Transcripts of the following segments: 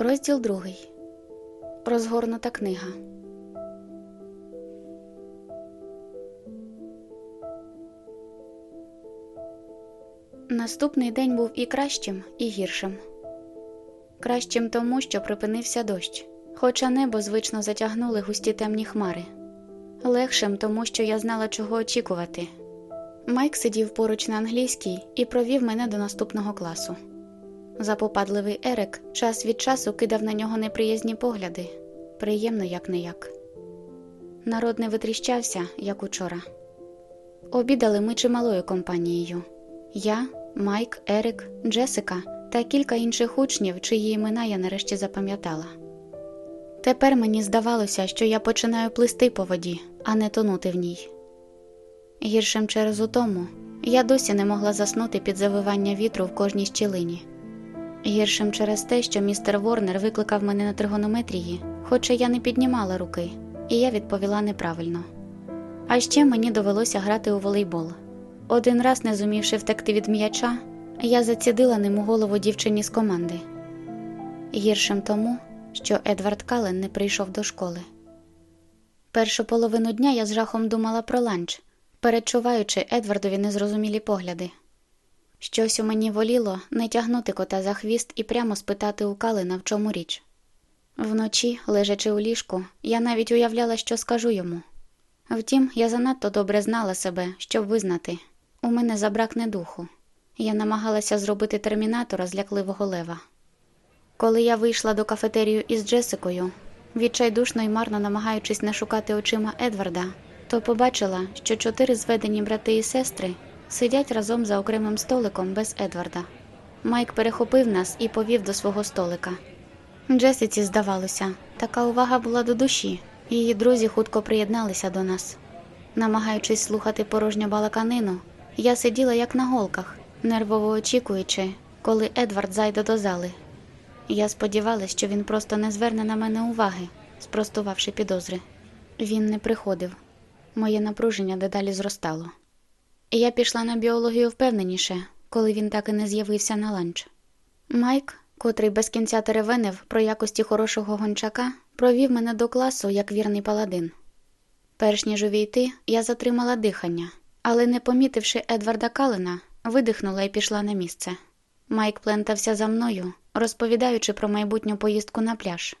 Розділ другий. Розгорнута книга. Наступний день був і кращим, і гіршим. Кращим тому, що припинився дощ, хоча небо звично затягнули густі темні хмари. Легшим тому, що я знала, чого очікувати. Майк сидів поруч на англійській і провів мене до наступного класу. Запопадливий Ерик час від часу кидав на нього неприязні погляди, приємно як не як. Народ не витріщався, як учора. Обідали ми чималою компанією я, Майк, Ерик, Джесика та кілька інших учнів, чиї імена я нарешті запам'ятала. Тепер мені здавалося, що я починаю плисти по воді, а не тонути в ній. Гіршим через утому я досі не могла заснути під завивання вітру в кожній щілині. Гіршим через те, що містер Ворнер викликав мене на тригонометрії, хоча я не піднімала руки, і я відповіла неправильно. А ще мені довелося грати у волейбол. Один раз, не зумівши втекти від м'яча, я зацідила ним у голову дівчині з команди. Гіршим тому, що Едвард Кален не прийшов до школи. Першу половину дня я з жахом думала про ланч, перечуваючи Едвардові незрозумілі погляди. Щось у мені воліло не тягнути кота за хвіст і прямо спитати у Калина, в чому річ. Вночі, лежачи у ліжку, я навіть уявляла, що скажу йому. Втім, я занадто добре знала себе, щоб визнати у мене забракне духу. Я намагалася зробити термінатора з лякливого лева. Коли я вийшла до кафетерію із Джесикою, відчайдушно й марно намагаючись не шукати очима Едварда, то побачила, що чотири зведені брати і сестри сидять разом за окремим столиком без Едварда. Майк перехопив нас і повів до свого столика. Джесиці, здавалося, така увага була до душі, її друзі хутко приєдналися до нас. Намагаючись слухати порожню балаканину, я сиділа як на голках, нервово очікуючи, коли Едвард зайде до зали. Я сподівалась, що він просто не зверне на мене уваги, спростувавши підозри. Він не приходив. Моє напруження дедалі зростало. Я пішла на біологію впевненіше, коли він так і не з'явився на ланч. Майк, котрий без кінця теревенив про якості хорошого гончака, провів мене до класу як вірний паладин. Перш ніж увійти, я затримала дихання, але, не помітивши Едварда Калина, видихнула і пішла на місце. Майк плентався за мною, розповідаючи про майбутню поїздку на пляж.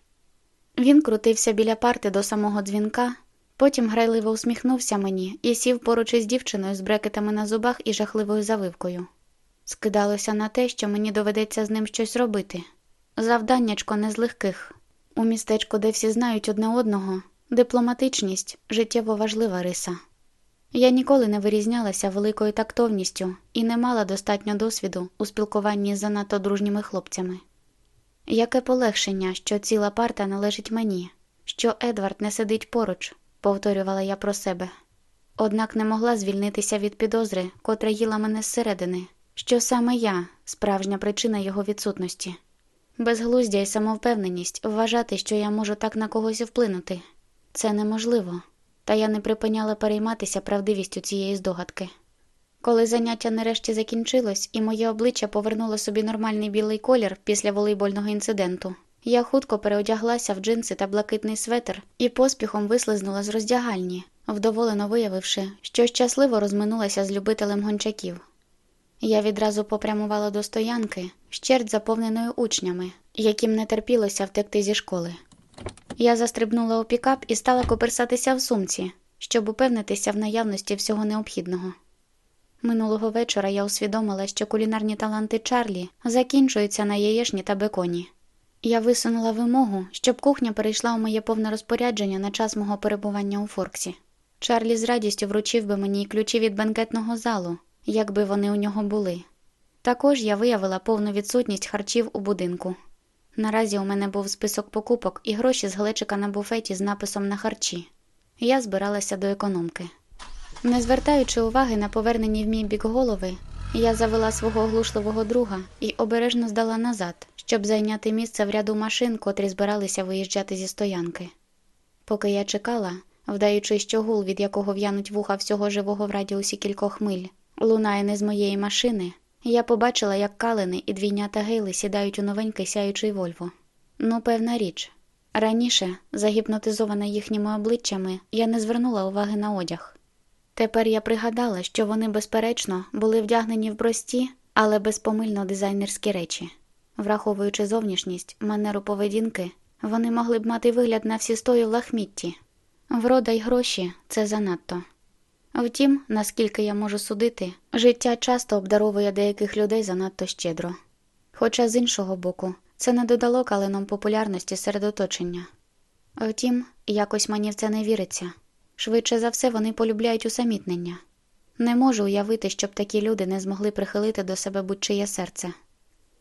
Він крутився біля парти до самого дзвінка, потім грайливо усміхнувся мені і сів поруч із дівчиною з брекетами на зубах і жахливою завивкою. Скидалося на те, що мені доведеться з ним щось робити. Завданнячко не з легких. У містечку, де всі знають одне одного, дипломатичність життєво важлива риса. Я ніколи не вирізнялася великою тактовністю і не мала достатньо досвіду у спілкуванні з занадто дружніми хлопцями. Яке полегшення, що ціла парта належить мені, що Едвард не сидить поруч, повторювала я про себе. Однак не могла звільнитися від підозри, котра їла мене зсередини, що саме я справжня причина його відсутності. Безглуздя і самовпевненість вважати, що я можу так на когось вплинути. Це неможливо, та я не припиняла перейматися правдивістю цієї здогадки. Коли заняття нарешті закінчилось, і моє обличчя повернуло собі нормальний білий колір після волейбольного інциденту, я хутко переодяглася в джинси та блакитний светр і поспіхом вислизнула з роздягальні, вдоволено виявивши, що щасливо розминулася з любителем гончаків. Я відразу попрямувала до стоянки, щерть заповненою учнями, яким не терпілося втекти зі школи. Я застрибнула у пікап і стала коперсатися в сумці, щоб упевнитися в наявності всього необхідного. Минулого вечора я усвідомила, що кулінарні таланти Чарлі закінчуються на яєшні та беконі. Я висунула вимогу, щоб кухня перейшла у моє повне розпорядження на час мого перебування у Форксі. Чарлі з радістю вручив би мені ключі від бенкетного залу, якби вони у нього були. Також я виявила повну відсутність харчів у будинку. Наразі у мене був список покупок і гроші з глечика на буфеті з написом на харчі. Я збиралася до економки. Не звертаючи уваги на повернені в мій бік голови, я завела свого оглушливого друга і обережно здала назад, щоб зайняти місце в ряду машин, котрі збиралися виїжджати зі стоянки. Поки я чекала, вдаючи, що гул, від якого в'януть вуха всього живого в радіусі кількох миль, лунає не з моєї машини, я побачила, як калини і двійнята Гейли сідають у новенький сяючий Вольво. Ну, певна річ. Раніше, загіпнотизована їхніми обличчями, я не звернула уваги на одяг. Тепер я пригадала, що вони, безперечно, були вдягнені в прості, але безпомильно дизайнерські речі. Враховуючи зовнішність, манеру поведінки, вони могли б мати вигляд на всі стої в лахмітті. Врода й гроші це занадто. Втім, наскільки я можу судити, життя часто обдаровує деяких людей занадто щедро. Хоча з іншого боку, це не додало калинам популярності серед оточення. Втім, якось мені в це не віриться. Швидше за все, вони полюбляють усамітнення. Не можу уявити, щоб такі люди не змогли прихилити до себе будь-чиє серце.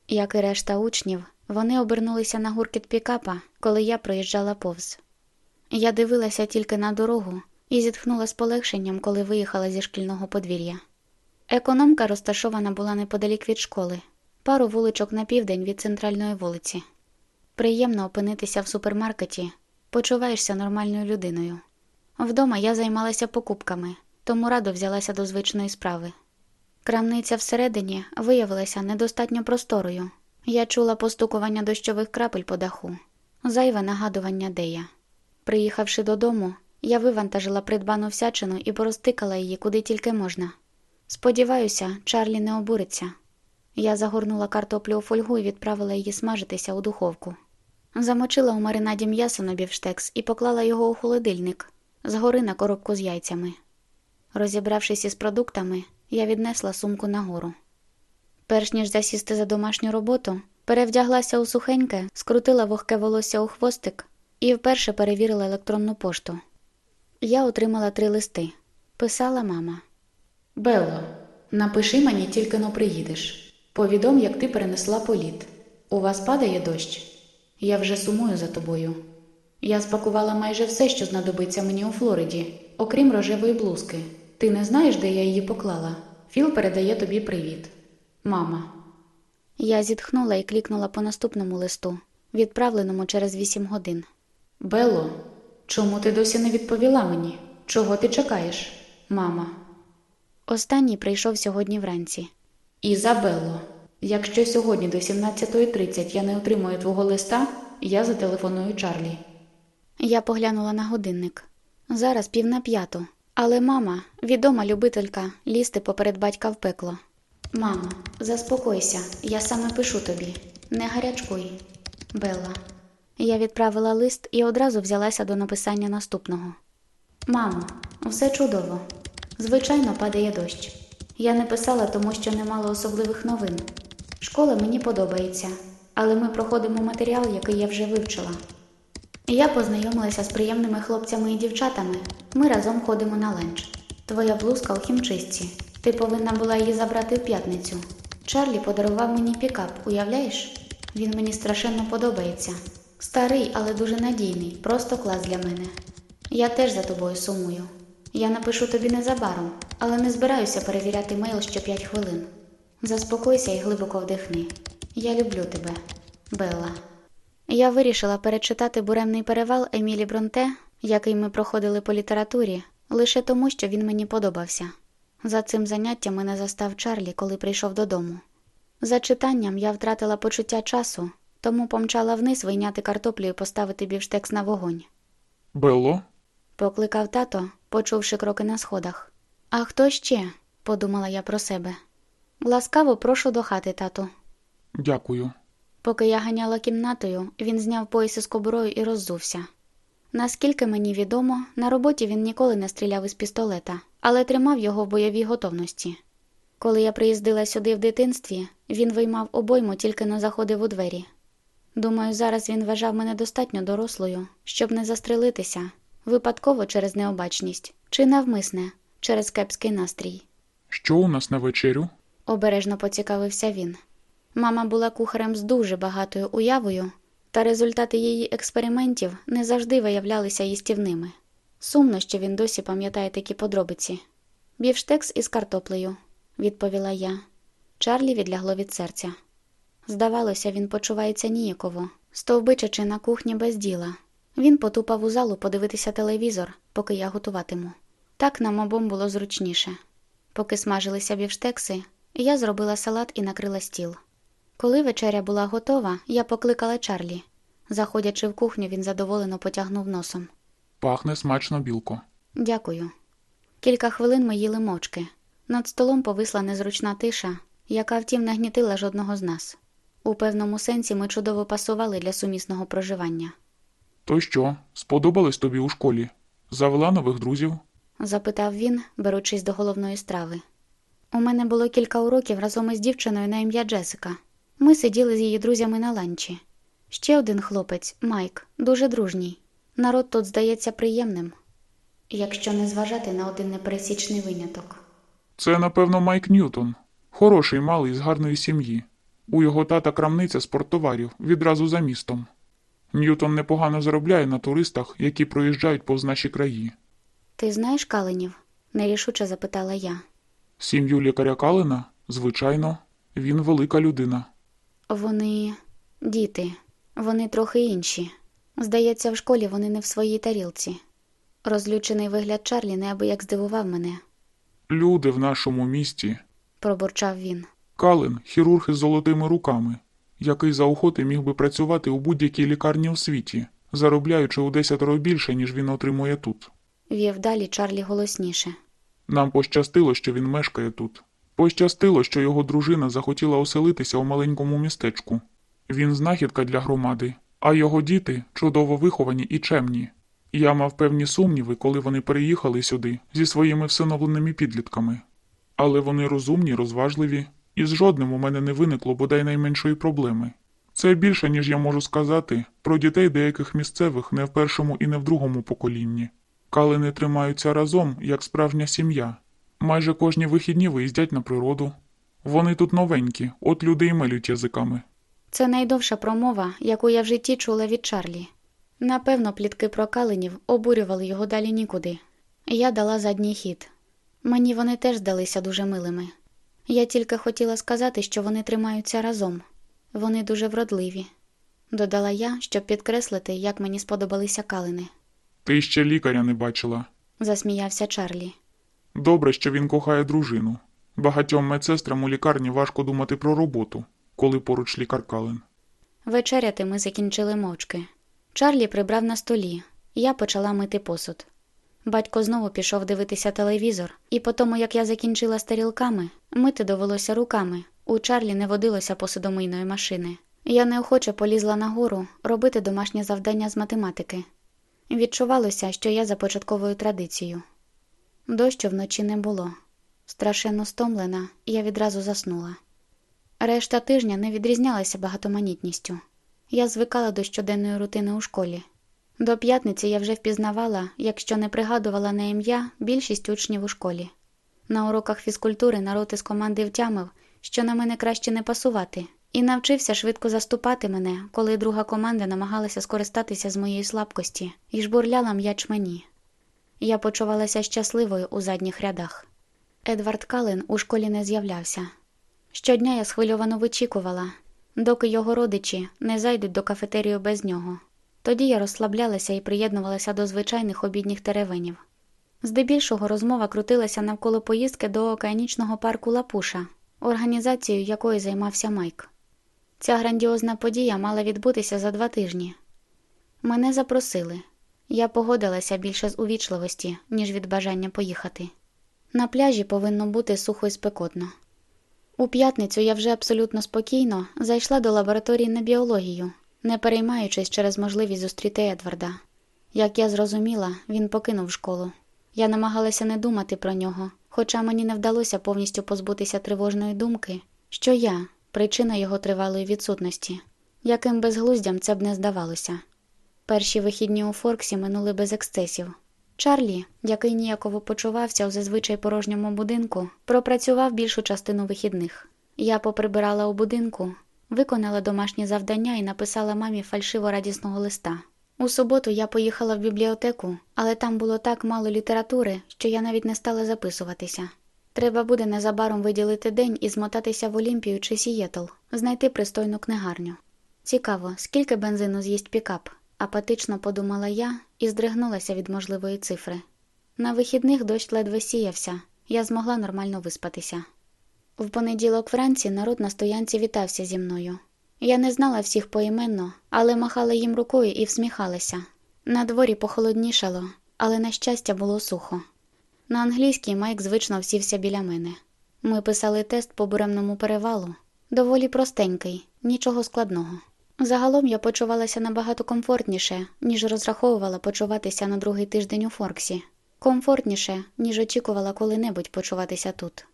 Як і решта учнів, вони обернулися на гуркіт пікапа, коли я проїжджала повз. Я дивилася тільки на дорогу і зітхнула з полегшенням, коли виїхала зі шкільного подвір'я. Економка розташована була неподалік від школи, пару вуличок на південь від центральної вулиці. Приємно опинитися в супермаркеті, почуваєшся нормальною людиною. Вдома я займалася покупками, тому радо взялася до звичної справи. Крамниця всередині виявилася недостатньо просторою. Я чула постукування дощових крапель по даху, зайве нагадування де я. Приїхавши додому, я вивантажила придбану всячину і порозтикала її куди тільки можна. Сподіваюся, Чарлі не обуриться. Я загорнула картоплю у фольгу і відправила її смажитися у духовку. Замочила у маринаді м'ясо на бівштекс і поклала його у холодильник, згори на коробку з яйцями. Розібравшись із продуктами, я віднесла сумку нагору. Перш ніж засісти за домашню роботу, перевдяглася у сухеньке, скрутила вогке волосся у хвостик і вперше перевірила електронну пошту. Я отримала три листи. Писала мама. Белло, напиши мені тільки но приїдеш. Повідом, як ти перенесла політ. У вас падає дощ? Я вже сумую за тобою. Я спакувала майже все, що знадобиться мені у Флориді, окрім рожевої блузки. Ти не знаєш, де я її поклала? Філ передає тобі привіт. Мама. Я зітхнула і клікнула по наступному листу, відправленому через вісім годин. Белло, чому ти досі не відповіла мені? Чого ти чекаєш? Мама. Останній прийшов сьогодні вранці. Ізабелло, якщо сьогодні до 17.30 я не отримую твого листа, я зателефоную Чарлі. Я поглянула на годинник. Зараз пів на п'яту. Але мама, відома любителька, лізти поперед батька в пекло. Мамо, заспокойся, я саме пишу тобі. Не гарячкуй. Белла. Я відправила лист і одразу взялася до написання наступного. Мамо, все чудово. Звичайно, падає дощ. Я не писала, тому що не мала особливих новин. Школа мені подобається, але ми проходимо матеріал, який я вже вивчила. Я познайомилася з приємними хлопцями і дівчатами. Ми разом ходимо на ленч. Твоя блузка у хімчистці. Ти повинна була її забрати в п'ятницю. Чарлі подарував мені пікап, уявляєш? Він мені страшенно подобається. Старий, але дуже надійний, просто клас для мене. Я теж за тобою сумую. Я напишу тобі незабаром, але не збираюся перевіряти мейл що п'ять хвилин. Заспокойся і глибоко вдихни. Я люблю тебе, Белла. Я вирішила перечитати буремний перевал Емілі Бронте, який ми проходили по літературі, лише тому, що він мені подобався. За цим заняттям мене застав Чарлі, коли прийшов додому. За читанням я втратила почуття часу, тому помчала вниз вийняти картоплю і поставити бівштекс на вогонь. Белло? Покликав тато, почувши кроки на сходах. А хто ще? подумала я про себе. Ласкаво прошу до хати, тату. Дякую. Поки я ганяла кімнатою, він зняв пояс із кобурою і роззувся. Наскільки мені відомо, на роботі він ніколи не стріляв із пістолета, але тримав його в бойовій готовності. Коли я приїздила сюди в дитинстві, він виймав обойму, тільки не заходив у двері. Думаю, зараз він вважав мене достатньо дорослою, щоб не застрелитися, випадково через необачність, чи навмисне, через кепський настрій. Що у нас на вечерю? Обережно поцікавився він. Мама була кухарем з дуже багатою уявою, та результати її експериментів не завжди виявлялися їстівними. Сумно, що він досі пам'ятає такі подробиці. Бівштекс із картоплею, відповіла я. Чарлі відлягло від серця. Здавалося, він почувається ніяково, стовбичачи на кухні без діла. Він потупав у залу подивитися телевізор, поки я готуватиму. Так нам обом було зручніше. Поки смажилися бівштекси, я зробила салат і накрила стіл. Коли вечеря була готова, я покликала Чарлі. Заходячи в кухню, він задоволено потягнув носом. Пахне смачно білко. Дякую. Кілька хвилин ми їли мовчки. Над столом повисла незручна тиша, яка, втім, не гнітила жодного з нас. У певному сенсі ми чудово пасували для сумісного проживання. То що, сподобалось тобі у школі? Завела нових друзів? запитав він, беручись до головної страви. У мене було кілька уроків разом із дівчиною на ім'я Джесика. Ми сиділи з її друзями на ланчі. Ще один хлопець, Майк, дуже дружній. Народ тут здається приємним, якщо не зважати на один непересічний виняток. Це, напевно, Майк Ньютон. Хороший малий з гарної сім'ї. У його тата крамниця спорттоварів відразу за містом. Ньютон непогано заробляє на туристах, які проїжджають повз наші краї. Ти знаєш Каленів? нерішуче запитала я. Сім'ю лікаря Калина, звичайно, він велика людина. Вони діти, вони трохи інші. Здається, в школі вони не в своїй тарілці. Розлючений вигляд Чарлі неабияк здивував мене, Люди в нашому місті. пробурчав він. Калин хірург із золотими руками, який за охоти міг би працювати у будь-якій лікарні у світі, заробляючи у десятеро більше, ніж він отримує тут. Вів далі Чарлі голосніше. Нам пощастило, що він мешкає тут. Пощастило, що його дружина захотіла оселитися у маленькому містечку. Він знахідка для громади, а його діти чудово виховані і чемні. Я мав певні сумніви, коли вони переїхали сюди зі своїми всиновленими підлітками. Але вони розумні, розважливі, і з жодним у мене не виникло бодай найменшої проблеми. Це більше, ніж я можу сказати, про дітей деяких місцевих не в першому і не в другому поколінні. Калини тримаються разом, як справжня сім'я. Майже кожні вихідні виїздять на природу. Вони тут новенькі, от люди й мелють язиками. Це найдовша промова, яку я в житті чула від Чарлі. Напевно, плітки про каленів обурювали його далі нікуди. Я дала задній хід. Мені вони теж здалися дуже милими. Я тільки хотіла сказати, що вони тримаються разом. Вони дуже вродливі. Додала я, щоб підкреслити, як мені сподобалися калини. Ти ще лікаря не бачила. Засміявся Чарлі. Добре, що він кохає дружину. Багатьом медсестрам у лікарні важко думати про роботу, коли поруч лікар Калин. Вечеряти ми закінчили мовчки. Чарлі прибрав на столі, я почала мити посуд. Батько знову пішов дивитися телевізор, і по тому, як я закінчила з тарілками, мити довелося руками. У Чарлі не водилося посудомийної машини. Я неохоче полізла нагору робити домашнє завдання з математики. Відчувалося, що я за початковою традицією. Дощу вночі не було. Страшенно стомлена, я відразу заснула. Решта тижня не відрізнялася багатоманітністю. Я звикала до щоденної рутини у школі. До п'ятниці я вже впізнавала, якщо не пригадувала на ім'я, більшість учнів у школі. На уроках фізкультури народ із команди втямив, що на мене краще не пасувати, і навчився швидко заступати мене, коли друга команда намагалася скористатися з моєї слабкості і жбурляла м'яч мені. Я почувалася щасливою у задніх рядах. Едвард Калин у школі не з'являвся. Щодня я схвильовано вичікувала, доки його родичі не зайдуть до кафетерію без нього. Тоді я розслаблялася і приєднувалася до звичайних обідніх теревенів. Здебільшого розмова крутилася навколо поїздки до океанічного парку Лапуша, організацією якої займався Майк. Ця грандіозна подія мала відбутися за два тижні. Мене запросили. Я погодилася більше з увічливості, ніж від бажання поїхати. На пляжі повинно бути сухо і спекотно. У п'ятницю я вже абсолютно спокійно зайшла до лабораторії на біологію, не переймаючись через можливість зустріти Едварда. Як я зрозуміла, він покинув школу. Я намагалася не думати про нього, хоча мені не вдалося повністю позбутися тривожної думки, що я причина його тривалої відсутності, яким безглуздям це б не здавалося. Перші вихідні у Форксі минули без ексцесів. Чарлі, який ніяково почувався у зазвичай порожньому будинку, пропрацював більшу частину вихідних. Я поприбирала у будинку, виконала домашні завдання і написала мамі фальшиво радісного листа. У суботу я поїхала в бібліотеку, але там було так мало літератури, що я навіть не стала записуватися. Треба буде незабаром виділити день і змотатися в Олімпію чи Сієтл, знайти пристойну книгарню. Цікаво, скільки бензину з'їсть пікап, апатично подумала я і здригнулася від можливої цифри. На вихідних дощ ледве сіявся, я змогла нормально виспатися. В понеділок вранці народ на стоянці вітався зі мною. Я не знала всіх поіменно, але махала їм рукою і всміхалася. На дворі похолоднішало, але на щастя було сухо. На англійській Майк звично всівся біля мене. Ми писали тест по буремному перевалу, доволі простенький, нічого складного. Загалом я почувалася набагато комфортніше, ніж розраховувала почуватися на другий тиждень у Форксі. Комфортніше, ніж очікувала коли-небудь почуватися тут.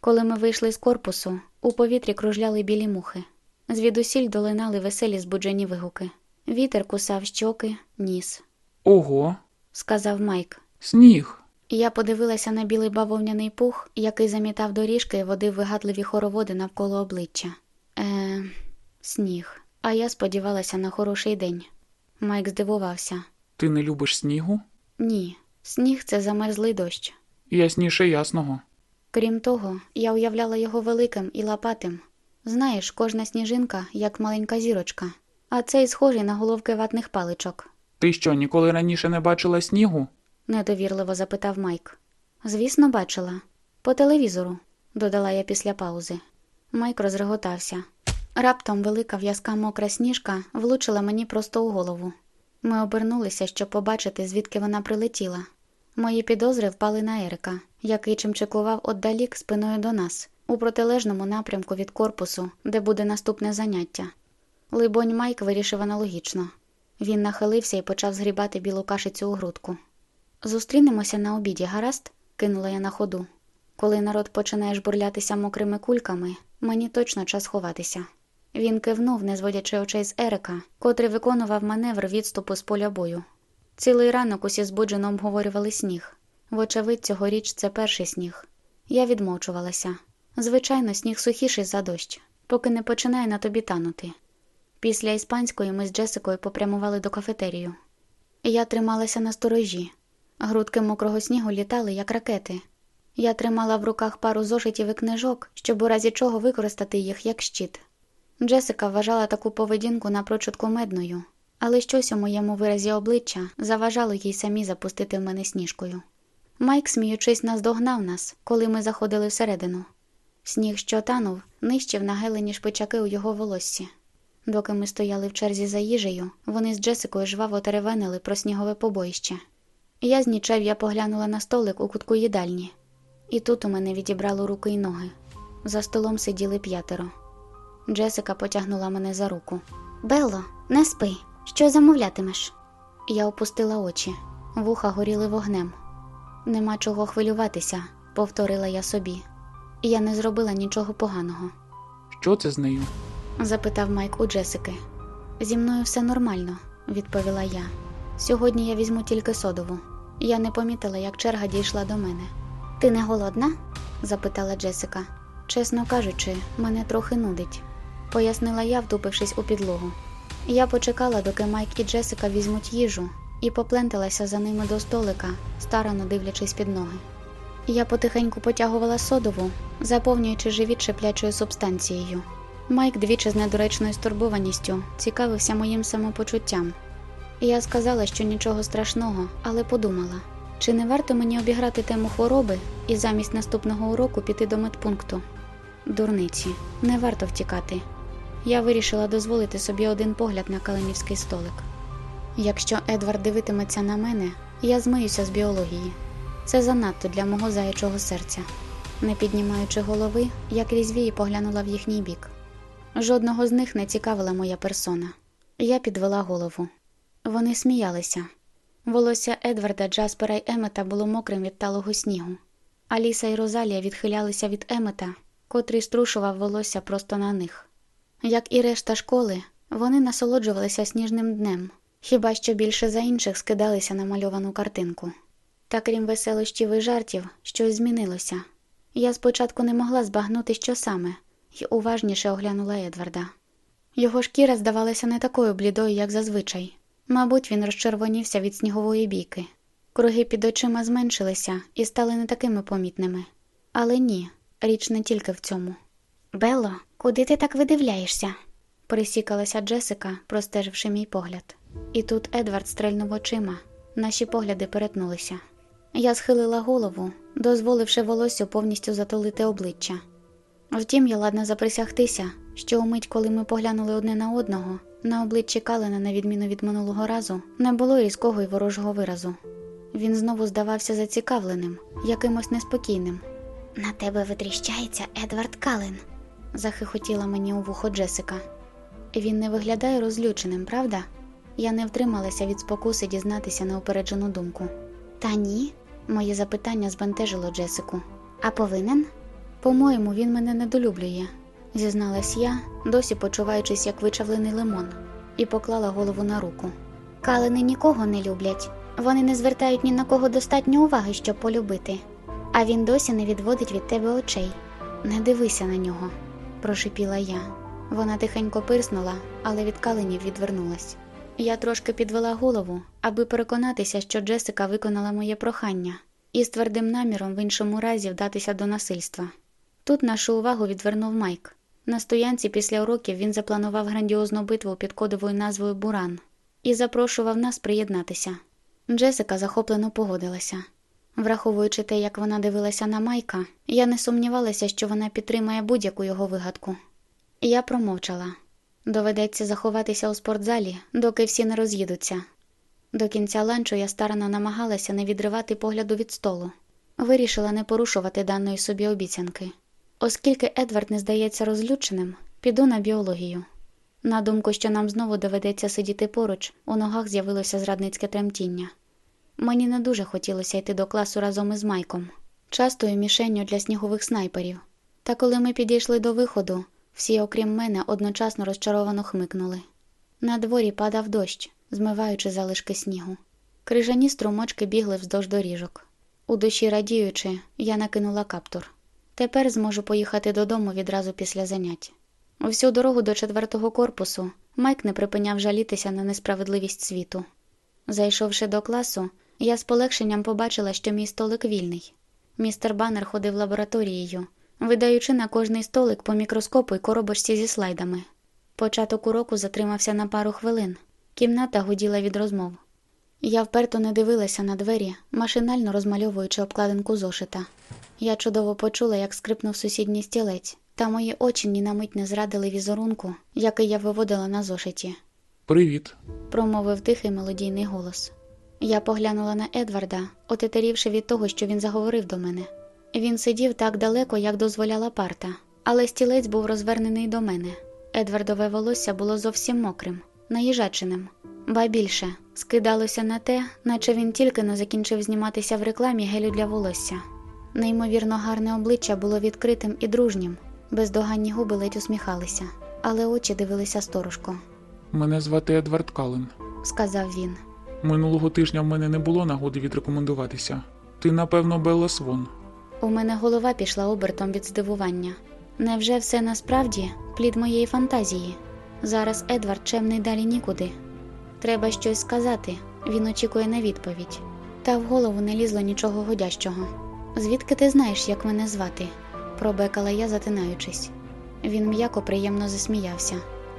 Коли ми вийшли з корпусу, у повітрі кружляли білі мухи. Звідусіль долинали веселі збуджені вигуки. Вітер кусав щоки, ніс, Ого, сказав Майк. сніг. Я подивилася на білий бавовняний пух, який замітав доріжки і водив вигадливі хороводи навколо обличчя. Е, сніг. А я сподівалася на хороший день. Майк здивувався. Ти не любиш снігу? Ні, сніг це замерзлий дощ. Ясніше ясного. Крім того, я уявляла його великим і лопатим. Знаєш, кожна сніжинка як маленька зірочка, а цей схожий на головки ватних паличок. Ти що, ніколи раніше не бачила снігу? недовірливо запитав Майк. Звісно, бачила. По телевізору, додала я після паузи. Майк розреготався. Раптом велика в'язка мокра сніжка влучила мені просто у голову. Ми обернулися, щоб побачити, звідки вона прилетіла. Мої підозри впали на Ерика, який чимчикував отдалік спиною до нас, у протилежному напрямку від корпусу, де буде наступне заняття. Либонь, Майк вирішив аналогічно. Він нахилився і почав згрібати білу кашицю у грудку. Зустрінемося на обіді, гаразд? кинула я на ходу. Коли народ починає жбурлятися мокрими кульками, мені точно час ховатися. Він кивнув, не зводячи очей з Ерика, котрий виконував маневр відступу з поля бою. Цілий ранок усі збуджено обговорювали сніг. Вочевидь, цьогоріч це перший сніг. Я відмовчувалася. Звичайно, сніг сухіший за дощ, поки не починає на тобі танути. Після іспанської ми з Джесикою попрямували до кафетерію. Я трималася на сторожі. Грудки мокрого снігу літали, як ракети. Я тримала в руках пару зошитів і книжок, щоб у разі чого використати їх як щит. Джесика вважала таку поведінку напрочуд кумедною, але щось у моєму виразі обличчя заважало їй самі запустити в мене сніжкою. Майк, сміючись, наздогнав нас, коли ми заходили всередину. Сніг, що танув, нищив на гелені шпичаки у його волоссі. Доки ми стояли в черзі за їжею, вони з Джесикою жваво теревенили про снігове побоїще. Я з нічев'я поглянула на столик у кутку їдальні, і тут у мене відібрало руки й ноги. За столом сиділи п'ятеро. Джесика потягнула мене за руку. Белло, не спи. Що замовлятимеш? Я опустила очі, вуха горіли вогнем. Нема чого хвилюватися, повторила я собі. Я не зробила нічого поганого, Що це з нею? запитав Майк у Джесики. Зі мною все нормально, відповіла я. Сьогодні я візьму тільки содову. Я не помітила, як черга дійшла до мене. Ти не голодна? запитала Джесика. Чесно кажучи, мене трохи нудить, пояснила я, втупившись у підлогу. Я почекала, доки Майк і Джесика візьмуть їжу, і попленталася за ними до столика, старано дивлячись під ноги. Я потихеньку потягувала содову, заповнюючи живіт шиплячою субстанцією. Майк двічі з недоречною стурбованістю цікавився моїм самопочуттям. Я сказала, що нічого страшного, але подумала, чи не варто мені обіграти тему хвороби і замість наступного уроку піти до медпункту. Дурниці, не варто втікати. Я вирішила дозволити собі один погляд на калинівський столик. Якщо Едвард дивитиметься на мене, я змиюся з біології. Це занадто для мого заячого серця. Не піднімаючи голови, я крізь вії поглянула в їхній бік. Жодного з них не цікавила моя персона. Я підвела голову. Вони сміялися. Волосся Едварда, Джаспера й Емета було мокрим від талого снігу. Аліса і Розалія відхилялися від Емета, котрий струшував волосся просто на них. Як і решта школи, вони насолоджувалися сніжним днем, хіба що більше за інших скидалися на мальовану картинку. Та крім веселощів і жартів, щось змінилося. Я спочатку не могла збагнути, що саме, і уважніше оглянула Едварда. Його шкіра здавалася не такою блідою, як зазвичай. Мабуть, він розчервонівся від снігової бійки. Круги під очима зменшилися і стали не такими помітними. Але ні, річ не тільки в цьому. Белло, куди ти так видивляєшся? присікалася Джесика, простеживши мій погляд. І тут Едвард стрельнув очима. Наші погляди перетнулися. Я схилила голову, дозволивши волосю повністю затулити обличчя. Втім, я ладна заприсягтися, що у мить, коли ми поглянули одне на одного, на обличчі Калина, на відміну від минулого разу, не було різкого й ворожого виразу. Він знову здавався зацікавленим, якимось неспокійним. На тебе витріщається Едвард Калин, захихотіла мені у вухо Джесика. Він не виглядає розлюченим, правда? Я не втрималася від спокуси дізнатися неупереджену думку. Та ні, моє запитання збентежило Джесику. А повинен? По-моєму, він мене недолюблює, зізналась я, досі почуваючись як вичавлений лимон, і поклала голову на руку. Калини нікого не люблять. Вони не звертають ні на кого достатньо уваги, щоб полюбити. А він досі не відводить від тебе очей. Не дивися на нього, прошипіла я. Вона тихенько пирснула, але від калинів відвернулась. Я трошки підвела голову, аби переконатися, що Джесика виконала моє прохання, і з твердим наміром в іншому разі вдатися до насильства. Тут нашу увагу відвернув Майк. На стоянці після уроків він запланував грандіозну битву під кодовою назвою Буран і запрошував нас приєднатися. Джесика захоплено погодилася. Враховуючи те, як вона дивилася на Майка, я не сумнівалася, що вона підтримає будь-яку його вигадку. Я промовчала. Доведеться заховатися у спортзалі, доки всі не роз'їдуться. До кінця ланчу я старано намагалася не відривати погляду від столу. Вирішила не порушувати даної собі обіцянки. Оскільки Едвард не здається розлюченим, піду на біологію. На думку, що нам знову доведеться сидіти поруч, у ногах з'явилося зрадницьке тремтіння. Мені не дуже хотілося йти до класу разом із Майком, частою мішенню для снігових снайперів. Та коли ми підійшли до виходу, всі, окрім мене, одночасно розчаровано хмикнули. На дворі падав дощ, змиваючи залишки снігу. Крижані струмочки бігли вздовж доріжок. У душі радіючи, я накинула каптур. Тепер зможу поїхати додому відразу після занять. Всю дорогу до четвертого корпусу Майк не припиняв жалітися на несправедливість світу. Зайшовши до класу, я з полегшенням побачила, що мій столик вільний. Містер Баннер ходив лабораторією, видаючи на кожний столик по мікроскопу й коробочці зі слайдами. Початок уроку затримався на пару хвилин. Кімната гуділа від розмов. Я вперто не дивилася на двері, машинально розмальовуючи обкладинку зошита. Я чудово почула, як скрипнув сусідній стілець, та мої очі ні на мить не зрадили візерунку, який я виводила на зошиті, Привіт. промовив тихий мелодійний голос. Я поглянула на Едварда, отетерівши від того, що він заговорив до мене. Він сидів так далеко, як дозволяла парта, але стілець був розвернений до мене. Едвардове волосся було зовсім мокрим, наїжаченим, ба більше скидалося на те, наче він тільки не закінчив зніматися в рекламі гелю для волосся. Неймовірно гарне обличчя було відкритим і дружнім, бездоганні губи ледь усміхалися, але очі дивилися сторожко, Мене звати Едвард Кален. сказав він. Минулого тижня в мене не було нагоди відрекомендуватися. Ти, напевно, Белла Свон. У мене голова пішла обертом від здивування. Невже все насправді плід моєї фантазії? Зараз Едвард чемний далі нікуди. Треба щось сказати, він очікує на відповідь. Та в голову не лізло нічого годящого. Звідки ти знаєш, як мене звати? пробекала я, затинаючись. Він м'яко приємно засміявся.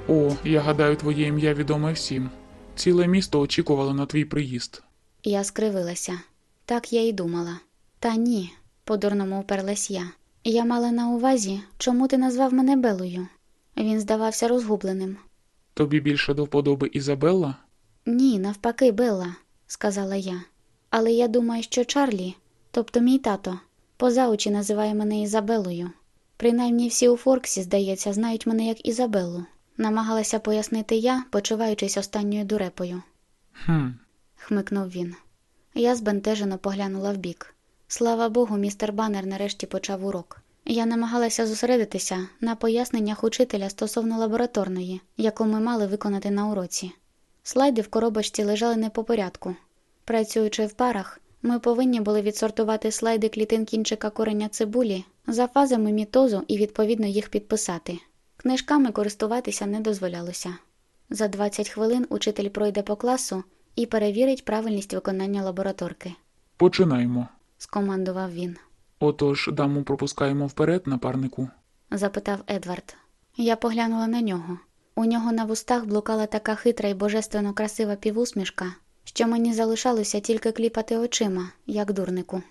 О, я гадаю, твоє ім'я відоме всім. Ціле місто очікувало на твій приїзд. Я скривилася. Так я й думала. Та ні, по-дурному вперлась я. Я мала на увазі, чому ти назвав мене Белою. Він здавався розгубленим. Тобі більше до вподоби Ізабелла? Ні, навпаки, Белла, сказала я. Але я думаю, що Чарлі, тобто мій тато, поза очі називає мене Ізабелою. Принаймні всі у Форксі, здається, знають мене як Ізабеллу. Намагалася пояснити я, почуваючись останньою дурепою. Хм. хмикнув він. Я збентежено поглянула вбік. Слава Богу, містер Баннер нарешті почав урок. Я намагалася зосередитися на поясненнях учителя стосовно лабораторної, яку ми мали виконати на уроці. Слайди в коробочці лежали не по порядку. Працюючи в парах, ми повинні були відсортувати слайди клітин кінчика кореня цибулі за фазами мітозу і відповідно їх підписати. Книжками користуватися не дозволялося. За 20 хвилин учитель пройде по класу і перевірить правильність виконання лабораторки, Починаємо. скомандував він. Отож, даму пропускаємо вперед, напарнику. запитав Едвард. Я поглянула на нього. У нього на вустах блукала така хитра і божественно красива півусмішка, що мені залишалося тільки кліпати очима, як дурнику.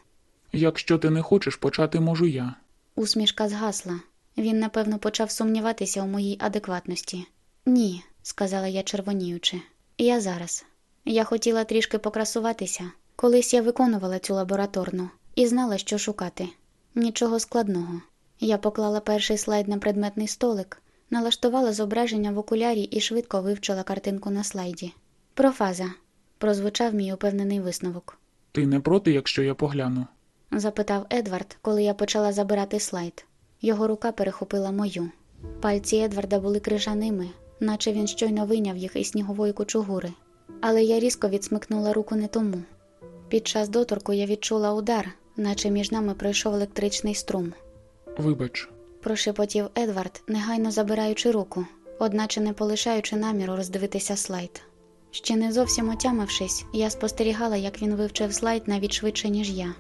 Якщо ти не хочеш почати, можу я. Усмішка згасла. Він, напевно, почав сумніватися у моїй адекватності. Ні, сказала я червоніючи. Я зараз. Я хотіла трішки покрасуватися. Колись я виконувала цю лабораторну і знала, що шукати. Нічого складного. Я поклала перший слайд на предметний столик, налаштувала зображення в окулярі і швидко вивчила картинку на слайді. Профаза, прозвучав мій упевнений висновок. Ти не проти, якщо я погляну? запитав Едвард, коли я почала забирати слайд. Його рука перехопила мою. Пальці Едварда були крижаними, наче він щойно вийняв їх із снігової кучугури. Але я різко відсмикнула руку не тому. Під час доторку я відчула удар, наче між нами пройшов електричний струм. Вибач, Прошепотів Едвард, негайно забираючи руку, одначе не полишаючи наміру роздивитися слайд. Ще не зовсім отямившись, я спостерігала, як він вивчив слайд навіть швидше, ніж я.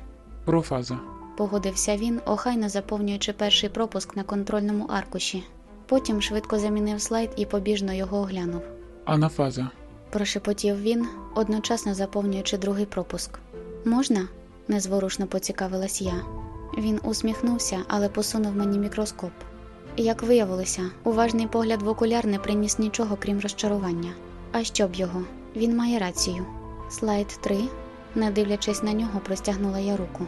профаза. Погодився він, охайно заповнюючи перший пропуск на контрольному аркуші. Потім швидко замінив слайд і побіжно його оглянув. Анафаза. Прошепотів він, одночасно заповнюючи другий пропуск. Можна? незворушно поцікавилась я. Він усміхнувся, але посунув мені мікроскоп. Як виявилося, уважний погляд в окуляр не приніс нічого, крім розчарування. А що б його? Він має рацію. Слайд 3. Не дивлячись на нього, простягнула я руку.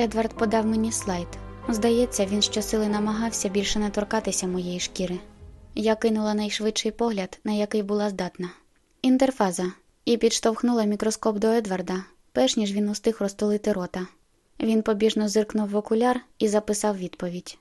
Едвард подав мені слайд. Здається, він щосили намагався більше не торкатися моєї шкіри. Я кинула найшвидший погляд, на який була здатна. Інтерфаза, і підштовхнула мікроскоп до Едварда, перш ніж він устиг розтулити рота. Він побіжно зиркнув в окуляр і записав відповідь.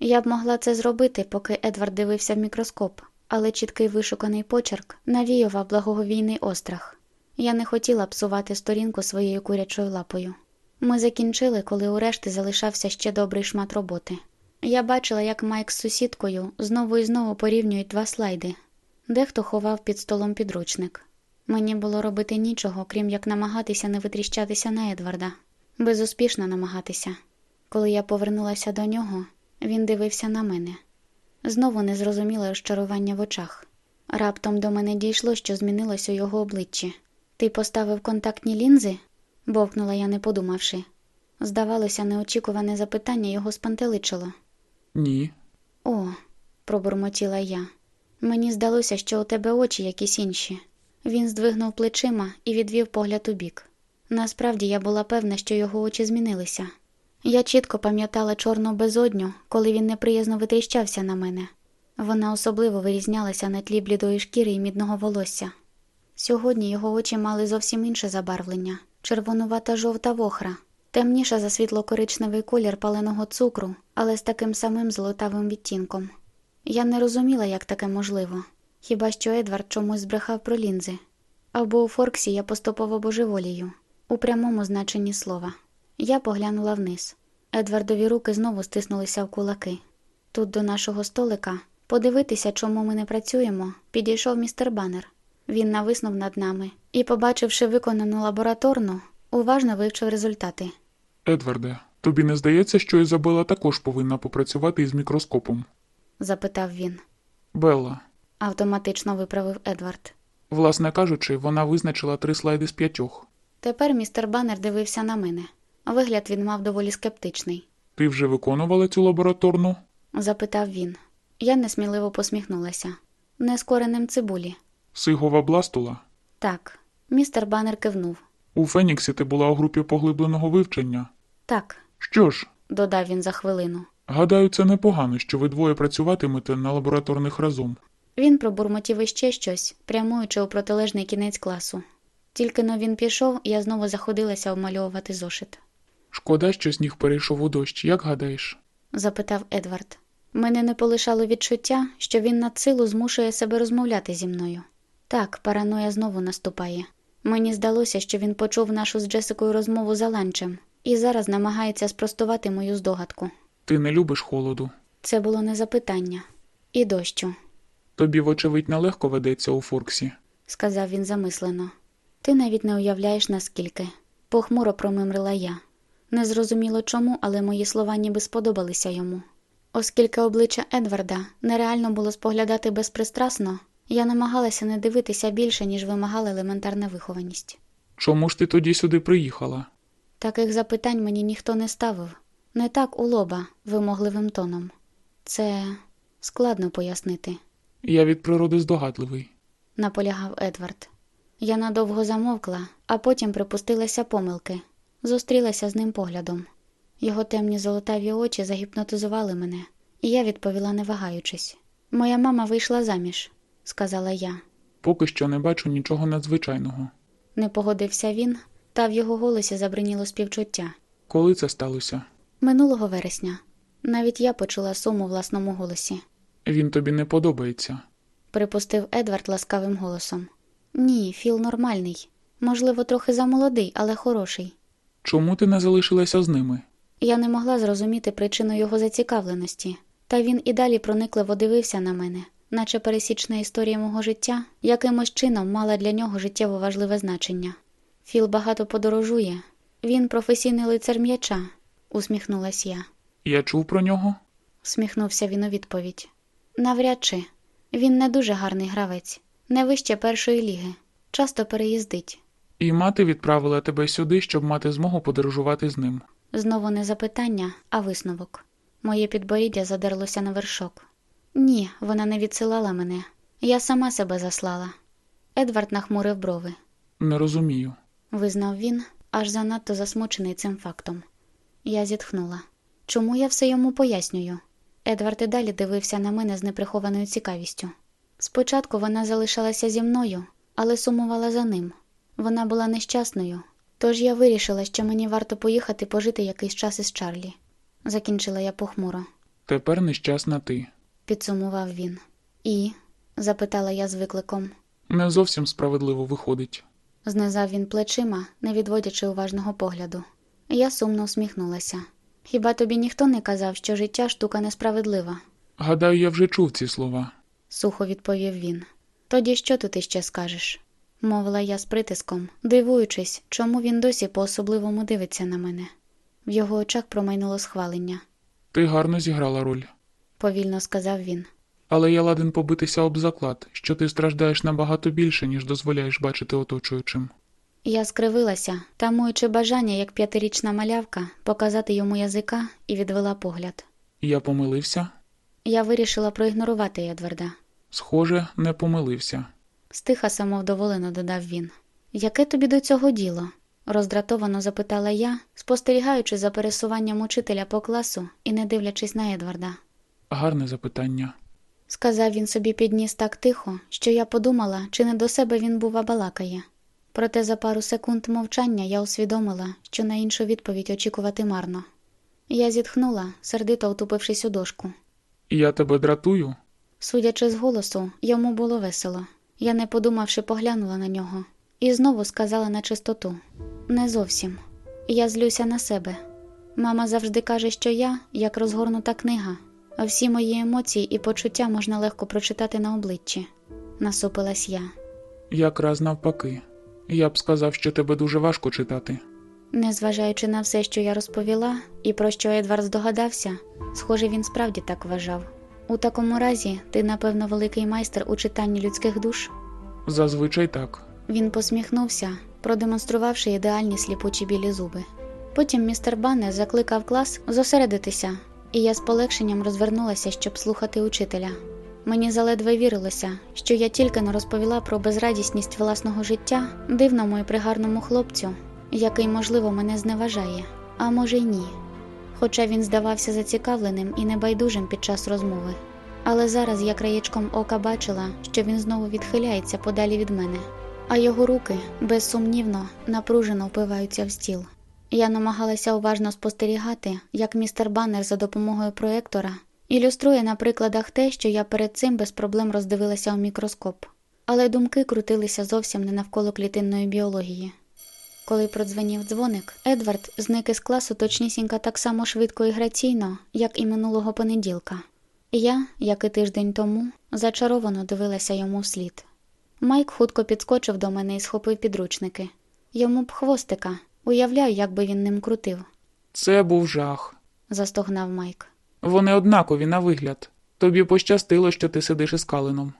Я б могла це зробити, поки Едвард дивився в мікроскоп, але чіткий вишуканий почерк навіював благоговійний острах. Я не хотіла псувати сторінку своєю курячою лапою. Ми закінчили, коли у решти залишався ще добрий шмат роботи. Я бачила, як Майк з сусідкою знову і знову порівнюють два слайди. Дехто ховав під столом підручник. Мені було робити нічого, крім як намагатися не витріщатися на Едварда, безуспішно намагатися. Коли я повернулася до нього, він дивився на мене. Знову незрозуміле розчарування в очах. Раптом до мене дійшло, що змінилось у його обличчі. Ти поставив контактні лінзи? Бовкнула я, не подумавши. Здавалося, неочікуване запитання його спантеличило. Ні. О, пробурмотіла я. Мені здалося, що у тебе очі якісь інші. Він здвигнув плечима і відвів погляд у бік. Насправді я була певна, що його очі змінилися. Я чітко пам'ятала чорну безодню, коли він неприязно витріщався на мене. Вона особливо вирізнялася на тлі блідої шкіри і мідного волосся. Сьогодні його очі мали зовсім інше забарвлення червонувата жовта вохра, темніша за світло-коричневий колір паленого цукру, але з таким самим золотавим відтінком. Я не розуміла, як таке можливо, хіба що Едвард чомусь збрехав про лінзи. Або у Форксі я поступово божеволію, у прямому значенні слова. Я поглянула вниз. Едвардові руки знову стиснулися в кулаки. Тут до нашого столика подивитися, чому ми не працюємо, підійшов містер Баннер. Він нависнув над нами і, побачивши виконану лабораторну, уважно вивчив результати. Едварде, тобі не здається, що Ізабела також повинна попрацювати із мікроскопом? запитав він. Белла. Автоматично виправив Едвард. Власне кажучи, вона визначила три слайди з п'ятьох. Тепер містер Баннер дивився на мене. Вигляд він мав доволі скептичний. Ти вже виконувала цю лабораторну? Запитав він. Я несміливо посміхнулася. Нескоренем цибулі. Сигова бластула? Так. Містер Баннер кивнув. У Феніксі ти була у групі поглибленого вивчення. Так, Що ж, додав він за хвилину. гадаю, це непогано, що ви двоє працюватимете на лабораторних разом. Він пробурмотів іще щось, прямуючи у протилежний кінець класу. Тільки но він пішов, я знову заходилася обмальовувати зошит. Шкода, що сніг перейшов у дощ, як гадаєш? запитав Едвард. Мене не полишало відчуття, що він над силу змушує себе розмовляти зі мною. Так, параноя знову наступає. Мені здалося, що він почув нашу з Джесикою розмову за ланчем і зараз намагається спростувати мою здогадку. Ти не любиш холоду. Це було не запитання. І дощу, Тобі, вочевидь, нелегко ведеться у Форксі. сказав він замислено. Ти навіть не уявляєш наскільки. Похмуро промимрила я. Незрозуміло чому, але мої слова ніби сподобалися йому. Оскільки обличчя Едварда нереально було споглядати безпристрасно, я намагалася не дивитися більше, ніж вимагала елементарна вихованість. Чому ж ти тоді сюди приїхала? Таких запитань мені ніхто не ставив, не так у лоба, вимогливим тоном. Це складно пояснити, Я від природи здогадливий. наполягав Едвард. Я надовго замовкла, а потім припустилася помилки, зустрілася з ним поглядом. Його темні золотаві очі загіпнотизували мене, і я відповіла, не вагаючись. Моя мама вийшла заміж, сказала я. Поки що не бачу нічого надзвичайного. Не погодився він, та в його голосі забриніло співчуття. Коли це сталося? Минулого вересня. Навіть я почула сум у власному голосі. Він тобі не подобається. припустив Едвард ласкавим голосом. Ні, Філ нормальний. Можливо, трохи замолодий, але хороший. Чому ти не залишилася з ними? Я не могла зрозуміти причину його зацікавленості, та він і далі проникливо дивився на мене, наче пересічна історія мого життя якимось чином мала для нього життєво важливе значення. Філ багато подорожує. Він професійний лицар м'яча, усміхнулась я. Я чув про нього? Всміхнувся він у відповідь. Навряд чи. Він не дуже гарний гравець, не вище першої ліги, часто переїздить. І мати відправила тебе сюди, щоб мати змогу подорожувати з ним. Знову не запитання, а висновок. Моє підборіддя задерлося на вершок. Ні, вона не відсилала мене. Я сама себе заслала. Едвард нахмурив брови. Не розумію. Визнав він, аж занадто засмучений цим фактом. Я зітхнула. Чому я все йому пояснюю? Едвард і далі дивився на мене з неприхованою цікавістю. Спочатку вона залишалася зі мною, але сумувала за ним. Вона була нещасною, тож я вирішила, що мені варто поїхати пожити якийсь час із Чарлі. Закінчила я похмуро, Тепер нещасна ти. Підсумував він. І? запитала я з викликом. Не зовсім справедливо виходить. Знизав він плечима, не відводячи уважного погляду. Я сумно усміхнулася. Хіба тобі ніхто не казав, що життя штука несправедлива? Гадаю, я вже чув ці слова. сухо відповів він. Тоді що тут іще скажеш? мовила я з притиском, дивуючись, чому він досі по-особливому дивиться на мене. В його очах промайнуло схвалення, Ти гарно зіграла роль. Повільно сказав він. Але я ладен побитися об заклад, що ти страждаєш набагато більше, ніж дозволяєш бачити оточуючим. Я скривилася, тамуючи бажання, як п'ятирічна малявка, показати йому язика і відвела погляд. Я помилився? Я вирішила проігнорувати Едварда. Схоже, не помилився. Стиха самовдоволено додав він. Яке тобі до цього діло? роздратовано запитала я, спостерігаючи за пересуванням учителя по класу і не дивлячись на Едварда. Гарне запитання. Сказав він собі підніс так тихо, що я подумала, чи не до себе він був балакає. Проте за пару секунд мовчання я усвідомила, що на іншу відповідь очікувати марно. Я зітхнула, сердито утупившись у дошку. Я тебе дратую? Судячи з голосу, йому було весело. Я, не подумавши, поглянула на нього і знову сказала на чистоту не зовсім. Я злюся на себе. Мама завжди каже, що я як розгорнута книга, всі мої емоції і почуття можна легко прочитати на обличчі. Насупилась я. Якраз навпаки. Я б сказав, що тебе дуже важко читати. Незважаючи на все, що я розповіла, і про що Едвард здогадався, схоже, він справді так вважав. У такому разі, ти, напевно, великий майстер у читанні людських душ. Зазвичай так. Він посміхнувся, продемонструвавши ідеальні сліпучі білі зуби. Потім містер Банне закликав клас зосередитися, і я з полегшенням розвернулася, щоб слухати учителя. Мені заледве вірилося, що я тільки не розповіла про безрадісність власного життя дивному і пригарному хлопцю, який, можливо, мене зневажає, а може й ні. Хоча він здавався зацікавленим і небайдужим під час розмови. Але зараз я краєчком ока бачила, що він знову відхиляється подалі від мене, а його руки безсумнівно напружено впиваються в стіл. Я намагалася уважно спостерігати, як містер Баннер за допомогою проектора ілюструє на прикладах те, що я перед цим без проблем роздивилася у мікроскоп. Але думки крутилися зовсім не навколо клітинної біології. Коли продзвенів дзвоник, Едвард зник із класу точнісінько так само швидко і граційно, як і минулого понеділка. Я, як і тиждень тому, зачаровано дивилася йому вслід. Майк хутко підскочив до мене і схопив підручники. Йому б хвостика, уявляю, як би він ним крутив, Це був жах. застогнав Майк. Вони однакові на вигляд. Тобі пощастило, що ти сидиш із Калином.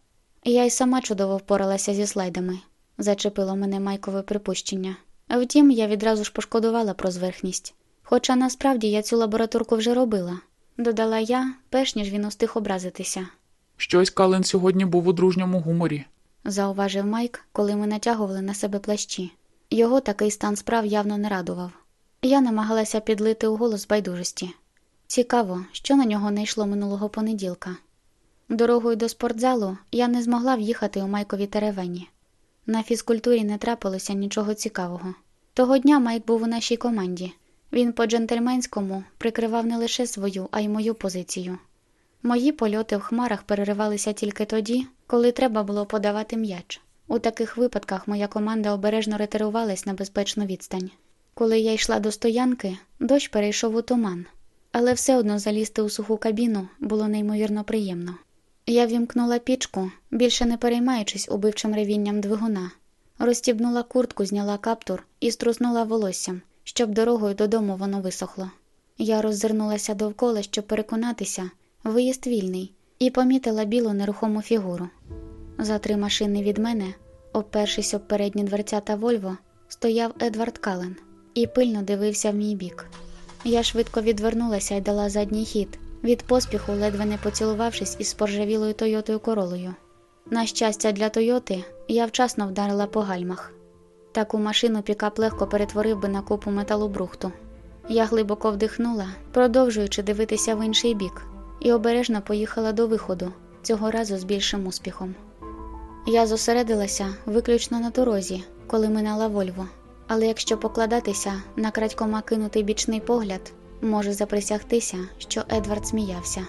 Я й сама чудово впоралася зі слайдами, зачепило мене майкове припущення. Втім, я відразу ж пошкодувала про зверхність. Хоча насправді я цю лабораторку вже робила. додала я, перш ніж він устиг образитися. Щось Кален сьогодні був у дружньому гуморі. зауважив Майк, коли ми натягували на себе плащі. Його такий стан справ явно не радував. Я намагалася підлити у голос байдужості. Цікаво, що на нього не йшло минулого понеділка. Дорогою до спортзалу я не змогла в'їхати у Майкові теревені. На фізкультурі не трапилося нічого цікавого. Того дня Майк був у нашій команді. Він по-джентльменському прикривав не лише свою, а й мою позицію. Мої польоти в хмарах переривалися тільки тоді, коли треба було подавати м'яч. У таких випадках моя команда обережно ретирувалась на безпечну відстань. Коли я йшла до стоянки, дощ перейшов у туман, але все одно залізти у суху кабіну було неймовірно приємно. Я вімкнула пічку, більше не переймаючись убивчим ревінням двигуна, розстібнула куртку, зняла каптур і струснула волоссям, щоб дорогою додому воно висохло. Я роззирнулася довкола, щоб переконатися, виїзд вільний, і помітила білу нерухому фігуру. За три машини від мене, опершись об передні дверцята Вольво, стояв Едвард Кален і пильно дивився в мій бік. Я швидко відвернулася і дала задній хід, від поспіху, ледве не поцілувавшись із поржавілою Тойотою королою. На щастя, для Тойоти я вчасно вдарила по гальмах. Таку машину пікап легко перетворив би на купу металобрухту. Я глибоко вдихнула, продовжуючи дивитися в інший бік, і обережно поїхала до виходу, цього разу з більшим успіхом. Я зосередилася виключно на дорозі, коли минала Вольво, але якщо покладатися на крадькома кинутий бічний погляд, можу заприсягтися, що Едвард сміявся.